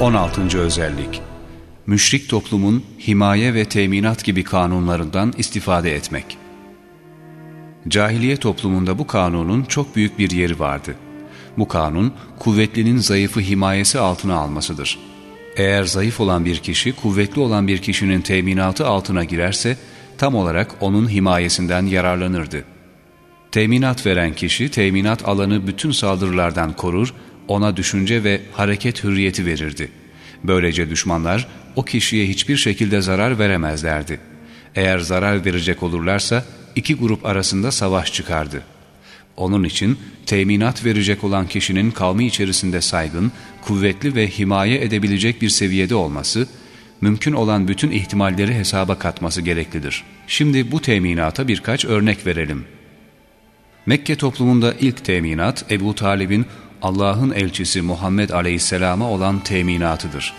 16. özellik Müşrik toplumun himaye ve teminat gibi kanunlarından istifade etmek. Cahiliye toplumunda bu kanunun çok büyük bir yeri vardı. Bu kanun, kuvvetlinin zayıfı himayesi altına almasıdır. Eğer zayıf olan bir kişi, kuvvetli olan bir kişinin teminatı altına girerse, tam olarak onun himayesinden yararlanırdı. Teminat veren kişi, teminat alanı bütün saldırılardan korur, ona düşünce ve hareket hürriyeti verirdi. Böylece düşmanlar o kişiye hiçbir şekilde zarar veremezlerdi. Eğer zarar verecek olurlarsa iki grup arasında savaş çıkardı. Onun için teminat verecek olan kişinin kavmi içerisinde saygın, kuvvetli ve himaye edebilecek bir seviyede olması, mümkün olan bütün ihtimalleri hesaba katması gereklidir. Şimdi bu teminata birkaç örnek verelim. Mekke toplumunda ilk teminat Ebu Talib'in Allah'ın elçisi Muhammed Aleyhisselam'a olan teminatıdır.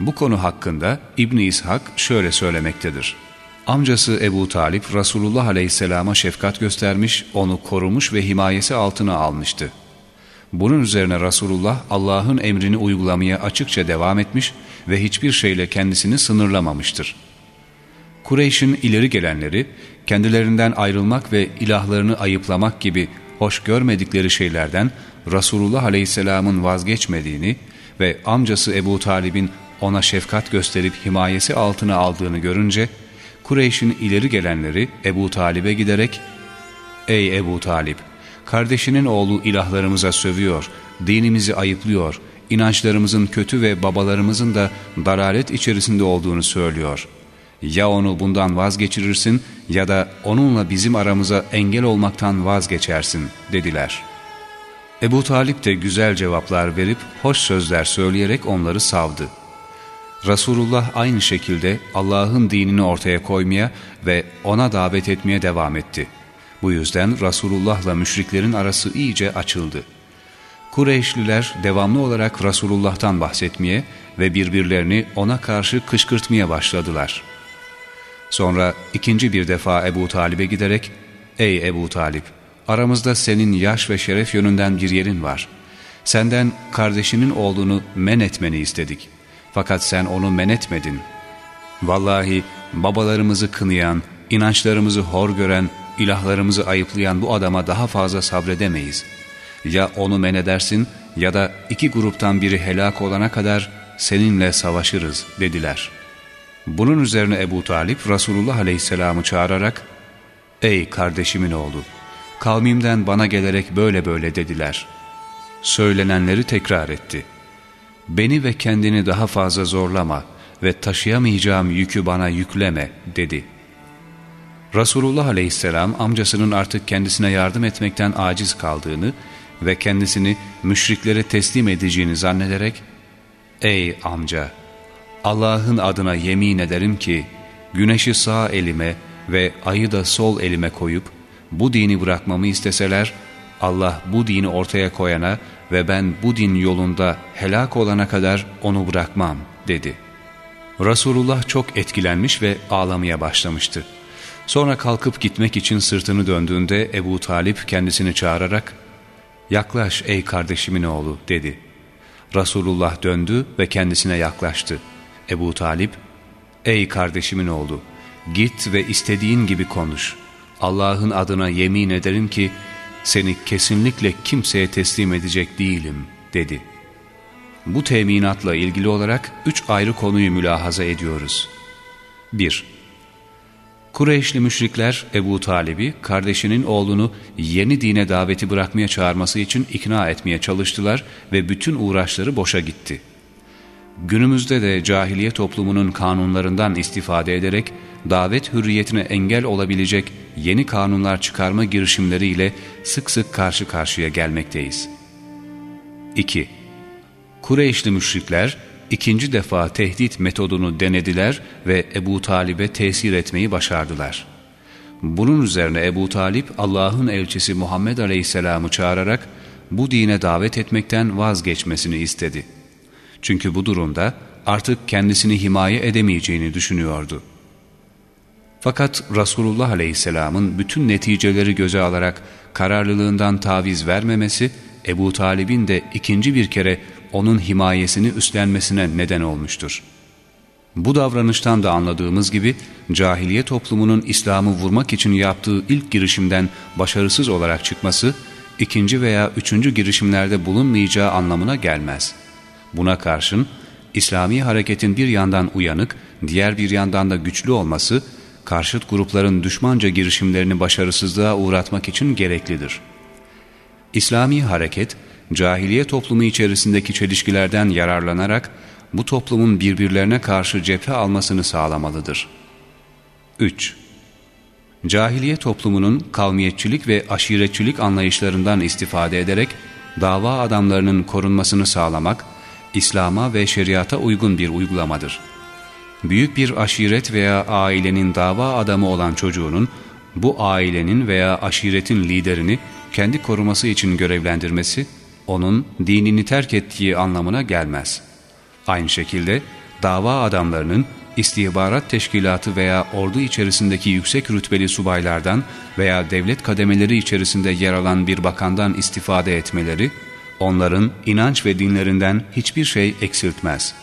Bu konu hakkında İbn İshak şöyle söylemektedir. Amcası Ebu Talip Resulullah Aleyhisselam'a şefkat göstermiş, onu korumuş ve himayesi altına almıştı. Bunun üzerine Resulullah Allah'ın emrini uygulamaya açıkça devam etmiş ve hiçbir şeyle kendisini sınırlamamıştır. Kureyş'in ileri gelenleri kendilerinden ayrılmak ve ilahlarını ayıplamak gibi hoş görmedikleri şeylerden Resulullah Aleyhisselam'ın vazgeçmediğini ve amcası Ebu Talib'in ona şefkat gösterip himayesi altına aldığını görünce Kureyş'in ileri gelenleri Ebu Talib'e giderek ''Ey Ebu Talib, kardeşinin oğlu ilahlarımıza sövüyor, dinimizi ayıplıyor, inançlarımızın kötü ve babalarımızın da dalalet içerisinde olduğunu söylüyor. Ya onu bundan vazgeçirirsin ya da onunla bizim aramıza engel olmaktan vazgeçersin.'' dediler.'' Ebu Talip de güzel cevaplar verip hoş sözler söyleyerek onları savdı. Resulullah aynı şekilde Allah'ın dinini ortaya koymaya ve ona davet etmeye devam etti. Bu yüzden Resulullah'la müşriklerin arası iyice açıldı. Kureyşliler devamlı olarak Resulullah'tan bahsetmeye ve birbirlerini ona karşı kışkırtmaya başladılar. Sonra ikinci bir defa Ebu Talib'e giderek, ''Ey Ebu Talib, aramızda senin yaş ve şeref yönünden bir yerin var. Senden kardeşinin oğlunu men etmeni istedik. Fakat sen onu men etmedin. Vallahi babalarımızı kınayan, inançlarımızı hor gören, ilahlarımızı ayıplayan bu adama daha fazla sabredemeyiz. Ya onu men edersin ya da iki gruptan biri helak olana kadar seninle savaşırız dediler. Bunun üzerine Ebu Talip Resulullah Aleyhisselam'ı çağırarak Ey kardeşimin oğlu! Kavmimden bana gelerek böyle böyle dediler. Söylenenleri tekrar etti. Beni ve kendini daha fazla zorlama ve taşıyamayacağım yükü bana yükleme dedi. Resulullah aleyhisselam amcasının artık kendisine yardım etmekten aciz kaldığını ve kendisini müşriklere teslim edeceğini zannederek Ey amca! Allah'ın adına yemin ederim ki güneşi sağ elime ve ayı da sol elime koyup bu dini bırakmamı isteseler, Allah bu dini ortaya koyana ve ben bu din yolunda helak olana kadar onu bırakmam dedi. Resulullah çok etkilenmiş ve ağlamaya başlamıştı. Sonra kalkıp gitmek için sırtını döndüğünde Ebu Talip kendisini çağırarak ''Yaklaş ey kardeşimin oğlu'' dedi. Resulullah döndü ve kendisine yaklaştı. Ebu Talip ''Ey kardeşimin oğlu git ve istediğin gibi konuş. Allah'ın adına yemin ederim ki seni kesinlikle kimseye teslim edecek değilim dedi. Bu teminatla ilgili olarak üç ayrı konuyu mülahaza ediyoruz. 1. Kureyşli müşrikler Ebu Talib'i kardeşinin oğlunu yeni dine daveti bırakmaya çağırması için ikna etmeye çalıştılar ve bütün uğraşları boşa gitti. Günümüzde de cahiliye toplumunun kanunlarından istifade ederek davet hürriyetine engel olabilecek yeni kanunlar çıkarma girişimleriyle sık sık karşı karşıya gelmekteyiz. 2. Kureyşli müşrikler ikinci defa tehdit metodunu denediler ve Ebu Talib'e tesir etmeyi başardılar. Bunun üzerine Ebu Talip Allah'ın elçisi Muhammed Aleyhisselam'ı çağırarak bu dine davet etmekten vazgeçmesini istedi. Çünkü bu durumda artık kendisini himaye edemeyeceğini düşünüyordu. Fakat Resulullah Aleyhisselam'ın bütün neticeleri göze alarak kararlılığından taviz vermemesi, Ebu Talib'in de ikinci bir kere onun himayesini üstlenmesine neden olmuştur. Bu davranıştan da anladığımız gibi cahiliye toplumunun İslam'ı vurmak için yaptığı ilk girişimden başarısız olarak çıkması, ikinci veya üçüncü girişimlerde bulunmayacağı anlamına gelmez. Buna karşın İslami hareketin bir yandan uyanık, diğer bir yandan da güçlü olması, karşıt grupların düşmanca girişimlerini başarısızlığa uğratmak için gereklidir. İslami hareket, cahiliye toplumu içerisindeki çelişkilerden yararlanarak bu toplumun birbirlerine karşı cephe almasını sağlamalıdır. 3. Cahiliye toplumunun kavmiyetçilik ve aşiretçilik anlayışlarından istifade ederek dava adamlarının korunmasını sağlamak, İslam'a ve şeriata uygun bir uygulamadır. Büyük bir aşiret veya ailenin dava adamı olan çocuğunun, bu ailenin veya aşiretin liderini kendi koruması için görevlendirmesi, onun dinini terk ettiği anlamına gelmez. Aynı şekilde dava adamlarının istihbarat teşkilatı veya ordu içerisindeki yüksek rütbeli subaylardan veya devlet kademeleri içerisinde yer alan bir bakandan istifade etmeleri, onların inanç ve dinlerinden hiçbir şey eksiltmez.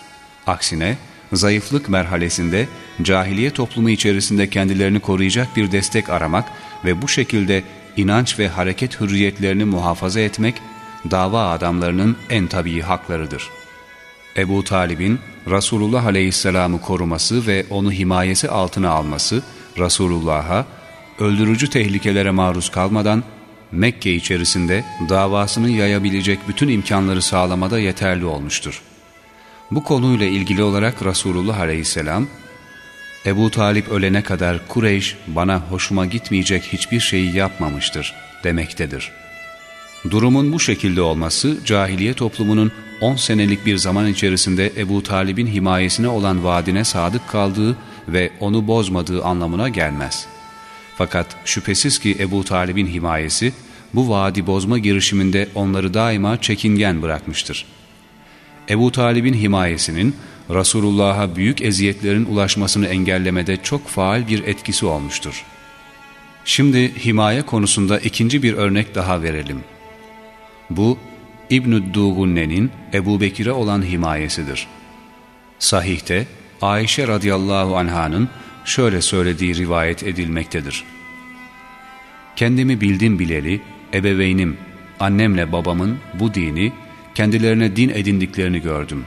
Aksine, zayıflık merhalesinde cahiliye toplumu içerisinde kendilerini koruyacak bir destek aramak ve bu şekilde inanç ve hareket hürriyetlerini muhafaza etmek, dava adamlarının en tabii haklarıdır. Ebu Talib'in Resulullah Aleyhisselam'ı koruması ve onu himayesi altına alması, Resulullah'a öldürücü tehlikelere maruz kalmadan Mekke içerisinde davasını yayabilecek bütün imkanları sağlamada yeterli olmuştur. Bu konuyla ilgili olarak Resulullah Aleyhisselam, Ebu Talip ölene kadar Kureyş bana hoşuma gitmeyecek hiçbir şeyi yapmamıştır demektedir. Durumun bu şekilde olması cahiliye toplumunun 10 senelik bir zaman içerisinde Ebu Talib'in himayesine olan vaadine sadık kaldığı ve onu bozmadığı anlamına gelmez. Fakat şüphesiz ki Ebu Talib'in himayesi bu vaadi bozma girişiminde onları daima çekingen bırakmıştır. Ebu Talib'in himayesinin Resulullah'a büyük eziyetlerin ulaşmasını engellemede çok faal bir etkisi olmuştur. Şimdi himaye konusunda ikinci bir örnek daha verelim. Bu İbn-i Dugunne'nin Ebu Bekir'e olan himayesidir. Sahihte Ayşe radıyallahu anhanın şöyle söylediği rivayet edilmektedir. Kendimi bildim bileli, ebeveynim, annemle babamın bu dini kendilerine din edindiklerini gördüm.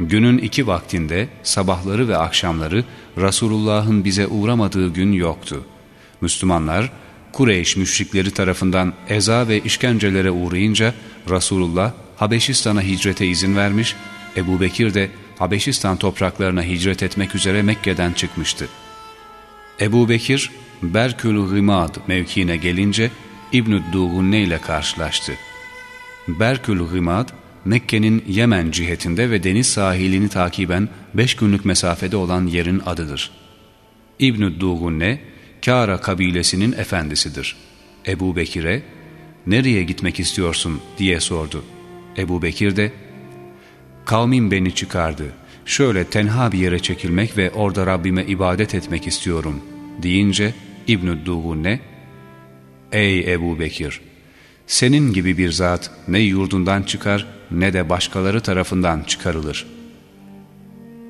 Günün iki vaktinde sabahları ve akşamları Resulullah'ın bize uğramadığı gün yoktu. Müslümanlar Kureyş müşrikleri tarafından eza ve işkencelere uğrayınca Resulullah Habeşistan'a hicrete izin vermiş, Ebu Bekir de Habeşistan topraklarına hicret etmek üzere Mekke'den çıkmıştı. Ebu Bekir, Berkül Gımad mevkiine gelince İbn-i Dugunne ile karşılaştı. Berkül Gımad, Mekke'nin Yemen cihetinde ve deniz sahilini takiben beş günlük mesafede olan yerin adıdır. İbn-i Dugunne, Kara kabilesinin efendisidir. Ebu Bekir'e, ''Nereye gitmek istiyorsun?'' diye sordu. Ebu Bekir de, ''Kavmim beni çıkardı. Şöyle tenha bir yere çekilmek ve orada Rabbime ibadet etmek istiyorum.'' deyince İbn-i Dugunne, ''Ey Ebu Bekir! Senin gibi bir zat ne yurdundan çıkar ne de başkaları tarafından çıkarılır.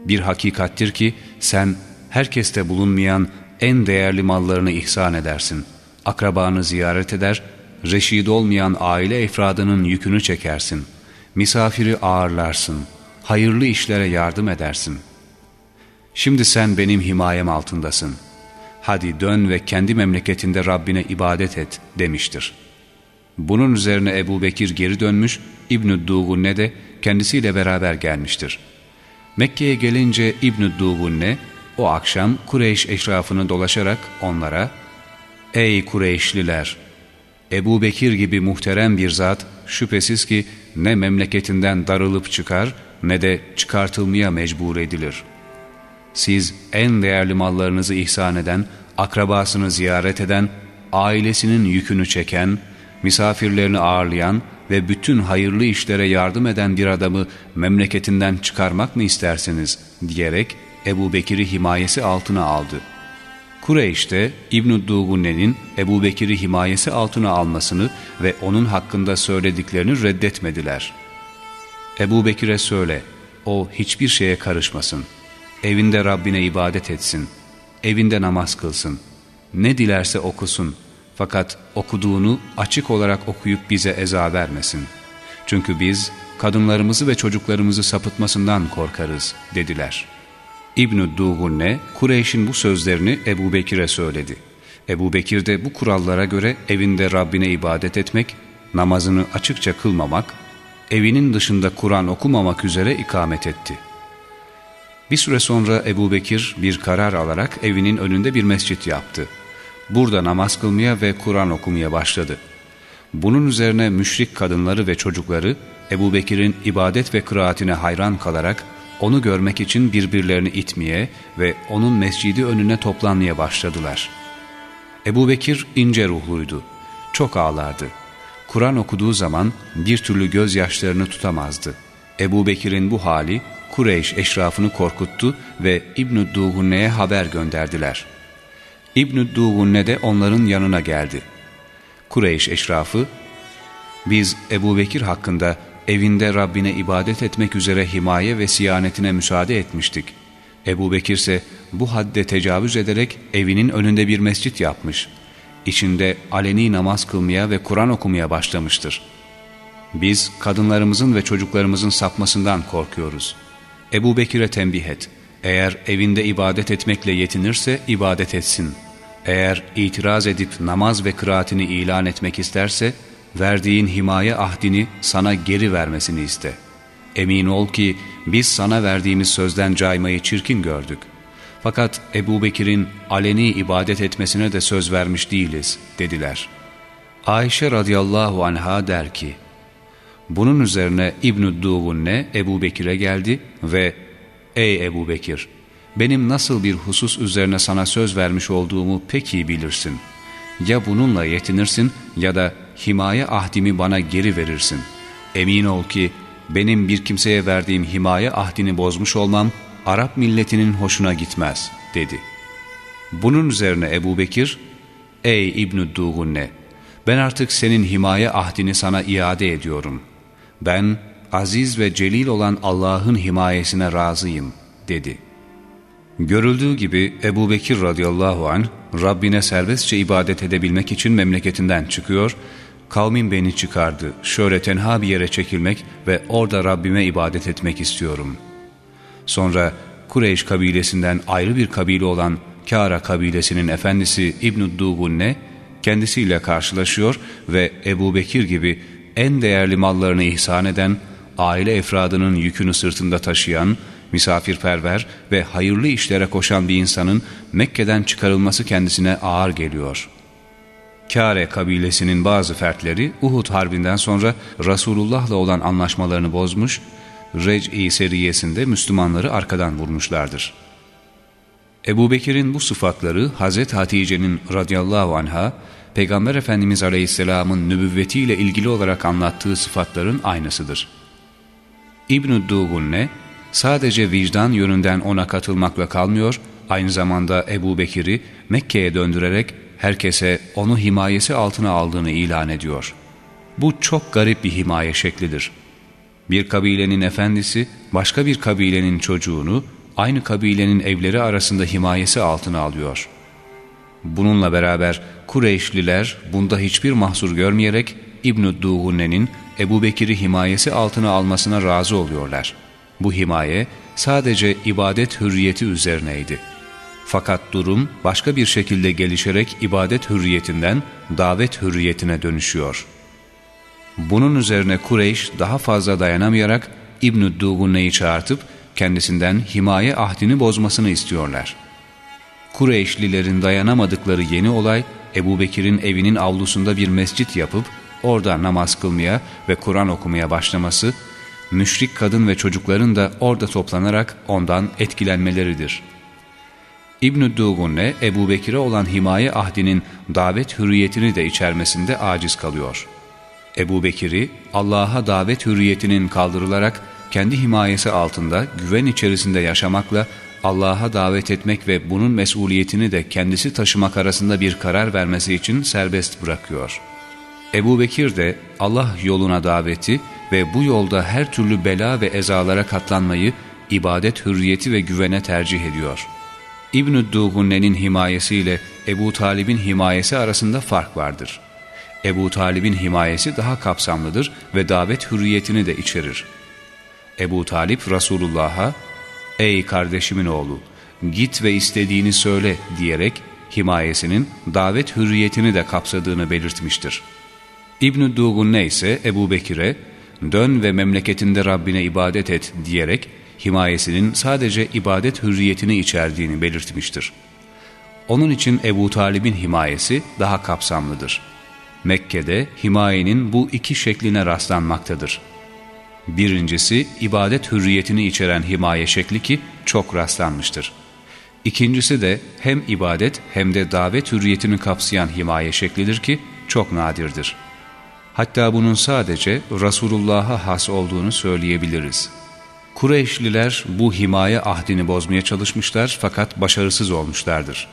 Bir hakikattir ki sen herkeste bulunmayan en değerli mallarını ihsan edersin. Akrabanı ziyaret eder, reşid olmayan aile efradının yükünü çekersin. Misafiri ağırlarsın, hayırlı işlere yardım edersin. Şimdi sen benim himayem altındasın. Hadi dön ve kendi memleketinde Rabbine ibadet et demiştir. Bunun üzerine Ebu Bekir geri dönmüş, İbn-i Dugunne de kendisiyle beraber gelmiştir. Mekke'ye gelince İbn-i Dugunne, o akşam Kureyş eşrafını dolaşarak onlara ''Ey Kureyşliler! Ebu Bekir gibi muhterem bir zat şüphesiz ki ne memleketinden darılıp çıkar ne de çıkartılmaya mecbur edilir. Siz en değerli mallarınızı ihsan eden, akrabasını ziyaret eden, ailesinin yükünü çeken, misafirlerini ağırlayan ve bütün hayırlı işlere yardım eden bir adamı memleketinden çıkarmak mı istersiniz diyerek Ebu Bekir'i himayesi altına aldı. Kureyş'te İbn-i Dugunne'nin Ebu Bekir'i himayesi altına almasını ve onun hakkında söylediklerini reddetmediler. Ebu Bekir'e söyle, o hiçbir şeye karışmasın. Evinde Rabbine ibadet etsin. Evinde namaz kılsın. Ne dilerse okusun. Fakat okuduğunu açık olarak okuyup bize eza vermesin. Çünkü biz kadınlarımızı ve çocuklarımızı sapıtmasından korkarız dediler. İbn-i Dugunne, Kureyş'in bu sözlerini Ebu Bekir'e söyledi. Ebu Bekir de bu kurallara göre evinde Rabbine ibadet etmek, namazını açıkça kılmamak, evinin dışında Kur'an okumamak üzere ikamet etti. Bir süre sonra Ebu Bekir bir karar alarak evinin önünde bir mescit yaptı. Burada namaz kılmaya ve Kur'an okumaya başladı. Bunun üzerine müşrik kadınları ve çocukları Ebu Bekir'in ibadet ve kıraatine hayran kalarak onu görmek için birbirlerini itmeye ve onun mescidi önüne toplanmaya başladılar. Ebu Bekir ince ruhluydu. Çok ağlardı. Kur'an okuduğu zaman bir türlü gözyaşlarını tutamazdı. Ebu Bekir'in bu hali Kureyş eşrafını korkuttu ve İbn-i Duhunne'ye haber gönderdiler. İbn-i Duhunne de onların yanına geldi. Kureyş eşrafı, biz Ebu Bekir hakkında evinde Rabbine ibadet etmek üzere himaye ve siyanetine müsaade etmiştik. Ebu Bekir ise bu hadde tecavüz ederek evinin önünde bir mescit yapmış. İçinde aleni namaz kılmaya ve Kur'an okumaya başlamıştır. Biz kadınlarımızın ve çocuklarımızın sapmasından korkuyoruz. Ebu Bekir'e tembih et. Eğer evinde ibadet etmekle yetinirse ibadet etsin. Eğer itiraz edip namaz ve kıraatini ilan etmek isterse, verdiğin himaye ahdini sana geri vermesini iste. Emin ol ki biz sana verdiğimiz sözden caymayı çirkin gördük. Fakat Ebu Bekir'in aleni ibadet etmesine de söz vermiş değiliz dediler. Ayşe radıyallahu anha der ki, bunun üzerine İbn-i Duvunne Ebu Bekir'e geldi ve ''Ey Ebu Bekir, benim nasıl bir husus üzerine sana söz vermiş olduğumu pek iyi bilirsin. Ya bununla yetinirsin ya da himaye ahdimi bana geri verirsin. Emin ol ki benim bir kimseye verdiğim himaye ahdini bozmuş olmam Arap milletinin hoşuna gitmez dedi. Bunun üzerine Ebu Bekir, Ey İbn-i Dugunne, ben artık senin himaye ahdini sana iade ediyorum. Ben aziz ve celil olan Allah'ın himayesine razıyım dedi. Görüldüğü gibi Ebu Bekir radıyallahu anh Rabbine serbestçe ibadet edebilmek için memleketinden çıkıyor Kavmim beni çıkardı, şöyle tenha bir yere çekilmek ve orada Rabbime ibadet etmek istiyorum. Sonra Kureyş kabilesinden ayrı bir kabile olan Kara kabilesinin efendisi İbn-i Dugunne kendisiyle karşılaşıyor ve Ebu Bekir gibi en değerli mallarını ihsan eden, aile efradının yükünü sırtında taşıyan, misafirperver ve hayırlı işlere koşan bir insanın Mekke'den çıkarılması kendisine ağır geliyor.'' Kare kabilesinin bazı fertleri Uhud Harbi'nden sonra Resulullah'la olan anlaşmalarını bozmuş, Rec'i seriyesinde Müslümanları arkadan vurmuşlardır. Ebu Bekir'in bu sıfatları Hazreti Hatice'nin radıyallahu anha, Peygamber Efendimiz Aleyhisselam'ın nübüvvetiyle ilgili olarak anlattığı sıfatların aynısıdır. İbn-i Dugunne, sadece vicdan yönünden ona katılmakla kalmıyor, aynı zamanda Ebu Bekir'i Mekke'ye döndürerek herkese onu himayesi altına aldığını ilan ediyor. Bu çok garip bir himaye şeklidir. Bir kabilenin efendisi başka bir kabilenin çocuğunu aynı kabilenin evleri arasında himayesi altına alıyor. Bununla beraber Kureyşliler bunda hiçbir mahsur görmeyerek İbn-i Duğunne'nin Ebu Bekir'i himayesi altına almasına razı oluyorlar. Bu himaye sadece ibadet hürriyeti üzerineydi.'' Fakat durum başka bir şekilde gelişerek ibadet hürriyetinden davet hürriyetine dönüşüyor. Bunun üzerine Kureyş daha fazla dayanamayarak İbn-i Dugunne'yi çağırtıp kendisinden himaye ahdini bozmasını istiyorlar. Kureyşlilerin dayanamadıkları yeni olay Ebu Bekir'in evinin avlusunda bir mescit yapıp orada namaz kılmaya ve Kur'an okumaya başlaması, müşrik kadın ve çocukların da orada toplanarak ondan etkilenmeleridir.'' İbn-i Dugunne, Ebu Bekir'e olan himaye ahdinin davet hürriyetini de içermesinde aciz kalıyor. Ebu Bekir'i Allah'a davet hürriyetinin kaldırılarak kendi himayesi altında güven içerisinde yaşamakla Allah'a davet etmek ve bunun mesuliyetini de kendisi taşımak arasında bir karar vermesi için serbest bırakıyor. Ebu Bekir de Allah yoluna daveti ve bu yolda her türlü bela ve ezalara katlanmayı ibadet hürriyeti ve güvene tercih ediyor. İbn-i Dugunne'nin himayesiyle Ebu Talib'in himayesi arasında fark vardır. Ebu Talib'in himayesi daha kapsamlıdır ve davet hürriyetini de içerir. Ebu Talip Resulullah'a ''Ey kardeşimin oğlu, git ve istediğini söyle.'' diyerek himayesinin davet hürriyetini de kapsadığını belirtmiştir. İbn-i Dugunne ise Ebu Bekir'e ''Dön ve memleketinde Rabbine ibadet et.'' diyerek himayesinin sadece ibadet hürriyetini içerdiğini belirtmiştir. Onun için Ebu Talib'in himayesi daha kapsamlıdır. Mekke'de himayenin bu iki şekline rastlanmaktadır. Birincisi ibadet hürriyetini içeren himaye şekli ki çok rastlanmıştır. İkincisi de hem ibadet hem de davet hürriyetini kapsayan himaye şeklidir ki çok nadirdir. Hatta bunun sadece Resulullah'a has olduğunu söyleyebiliriz. Kureyşliler bu himaye ahdini bozmaya çalışmışlar fakat başarısız olmuşlardır.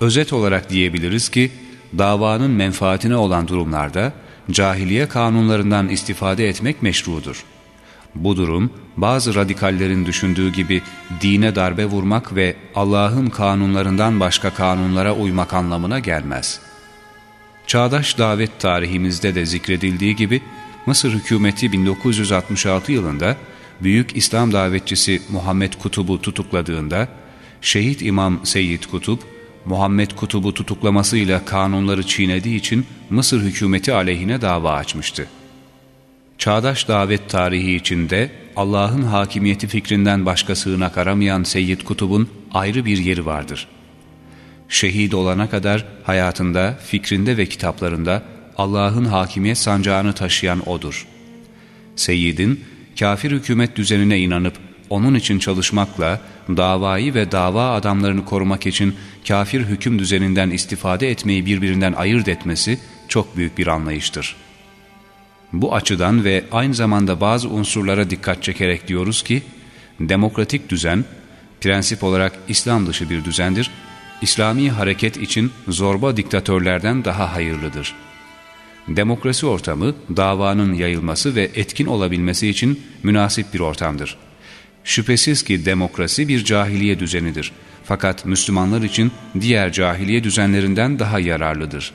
Özet olarak diyebiliriz ki davanın menfaatine olan durumlarda cahiliye kanunlarından istifade etmek meşrudur. Bu durum bazı radikallerin düşündüğü gibi dine darbe vurmak ve Allah'ın kanunlarından başka kanunlara uymak anlamına gelmez. Çağdaş davet tarihimizde de zikredildiği gibi Mısır hükümeti 1966 yılında büyük İslam davetçisi Muhammed Kutub'u tutukladığında şehit imam Seyyid Kutup Muhammed Kutub'u tutuklamasıyla kanunları çiğnediği için Mısır hükümeti aleyhine dava açmıştı. Çağdaş davet tarihi içinde Allah'ın hakimiyeti fikrinden başka sığınak aramayan Seyyid Kutub'un ayrı bir yeri vardır. Şehit olana kadar hayatında, fikrinde ve kitaplarında Allah'ın hakimiyet sancağını taşıyan O'dur. Seyyid'in kafir hükümet düzenine inanıp onun için çalışmakla davayı ve dava adamlarını korumak için kafir hüküm düzeninden istifade etmeyi birbirinden ayırt etmesi çok büyük bir anlayıştır. Bu açıdan ve aynı zamanda bazı unsurlara dikkat çekerek diyoruz ki, demokratik düzen, prensip olarak İslam dışı bir düzendir, İslami hareket için zorba diktatörlerden daha hayırlıdır. Demokrasi ortamı, davanın yayılması ve etkin olabilmesi için münasip bir ortamdır.'' Şüphesiz ki demokrasi bir cahiliye düzenidir. Fakat Müslümanlar için diğer cahiliye düzenlerinden daha yararlıdır.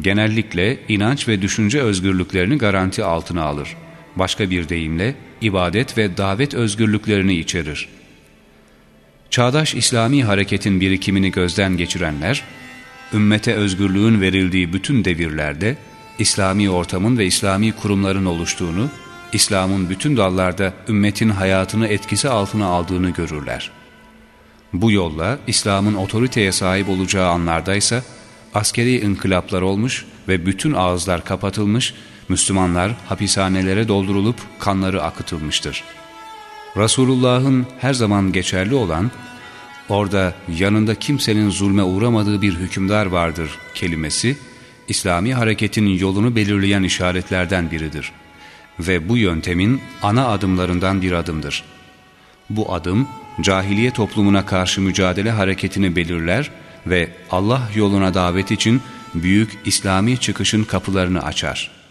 Genellikle inanç ve düşünce özgürlüklerini garanti altına alır. Başka bir deyimle ibadet ve davet özgürlüklerini içerir. Çağdaş İslami hareketin birikimini gözden geçirenler, ümmete özgürlüğün verildiği bütün devirlerde İslami ortamın ve İslami kurumların oluştuğunu İslam'ın bütün dallarda ümmetin hayatını etkisi altına aldığını görürler. Bu yolla İslam'ın otoriteye sahip olacağı anlardaysa askeri inkılaplar olmuş ve bütün ağızlar kapatılmış, Müslümanlar hapishanelere doldurulup kanları akıtılmıştır. Resulullah'ın her zaman geçerli olan, orada yanında kimsenin zulme uğramadığı bir hükümdar vardır kelimesi, İslami hareketin yolunu belirleyen işaretlerden biridir ve bu yöntemin ana adımlarından bir adımdır. Bu adım cahiliye toplumuna karşı mücadele hareketini belirler ve Allah yoluna davet için büyük İslami çıkışın kapılarını açar.''